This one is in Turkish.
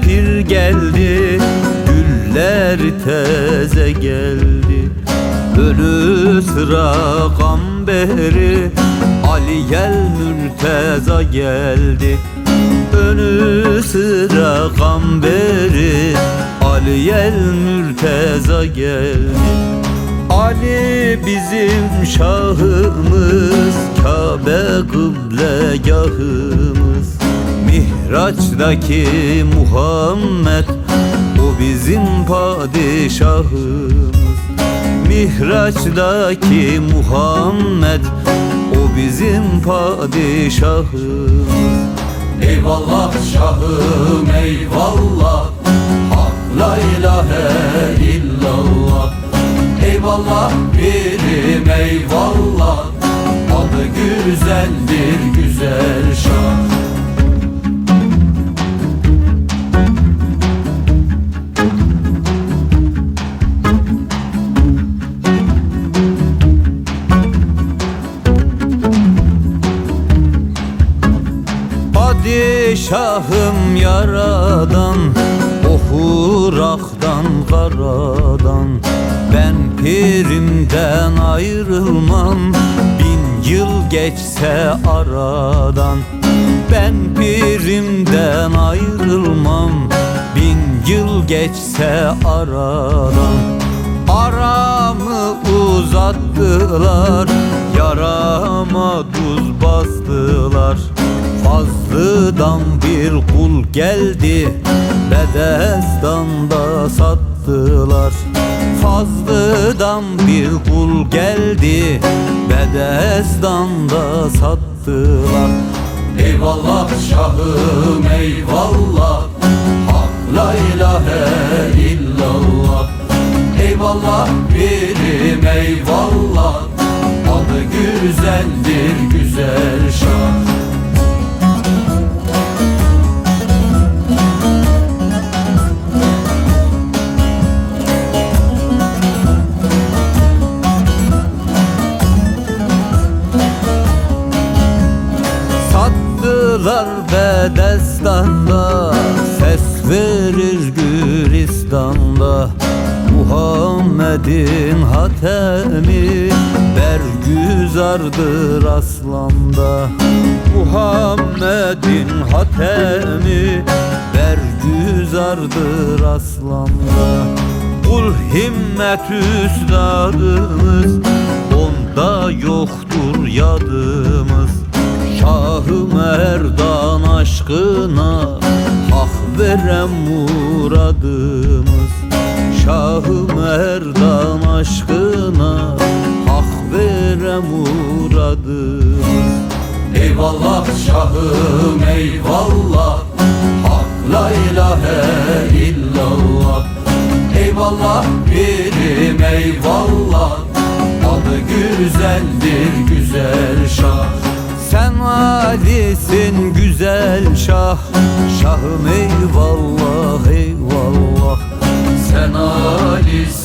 pir geldi Güller teze geldi. Ölü sıra gamberi Ali gel mürteza geldi. Önü sıra gamberi Ali gel mürteza geldi. Ali bizim şahımız Kabe kıblegahımız Mihraç'taki Muhammed O bizim padişahımız. Mihraç'taki Muhammed O bizim padişahımız. Eyvallah şahım eyvallah. Hak la ilahe illallah. Eyvallah birim eyvallah. Adı güzeldir Padişahım yaradan Ohuraktan karadan. Ben pirimden ayrılmam Bin yıl geçse aradan. Ben pirimden ayrılmam Bin yıl geçse aradan. Aramı uzattılar Yarama tuz bastılar Fazlıdan bir kul geldi. Bedestan'da sattılar. Fazlıdan bir kul geldi. Bedestan'da sattılar. Eyvallah şahım eyvallah Sattılar Bedestan'da Ses verir Gülistan'da Muhammed'in hatemi Bergüzardır aslanda. Muhammed'in hatemi Bergüzardır aslanda. Kul himmet üstadımız Onda yoktur yadımız Şahı Merdan aşkına Hak veren muradımız. Şahı Merdan aşkına Hak veren muradımız. Eyvallah şahım eyvallah. Hak la ilahe illallah. Eyvallah birim eyvallah. Adı güzeldir güzel şah sen valisin güzel şah. Şahım eyvallah eyvallah. Sen alisin.